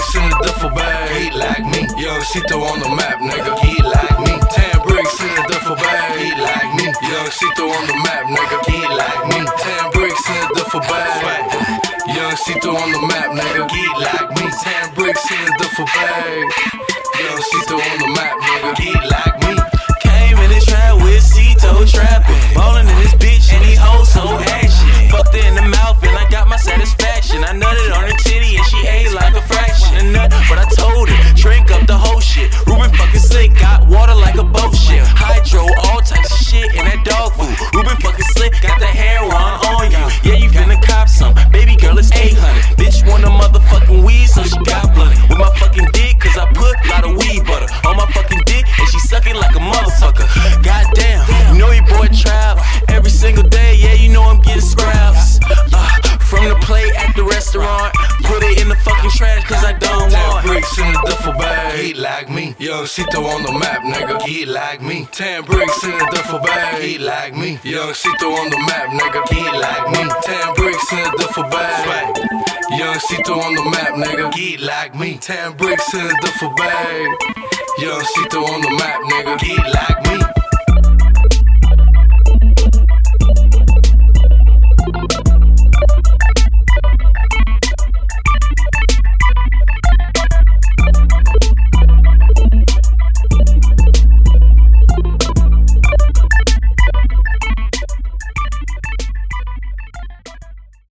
bricks in the duffel bag. Eat like me. Young Cito on the map, nigga. Eat like me. Ten bricks in the duffel bag. Eat like me. Young Cito on the map, nigga. Eat like me. Ten bricks in the duffel bag. Young Cito on the map, nigga. Eat like me. Ten Eat like me. Young Cito on the map, nigga. Eat like me. Ten bricks in the duffel bag. Eat like me. Young Cito on the map, nigga. Eat like me. Ten bricks in the duffel bag. Young Cito on the map, nigga. Eat like me. Ten bricks in the duffel bag. Young Cito on the map, nigga. Eat like me.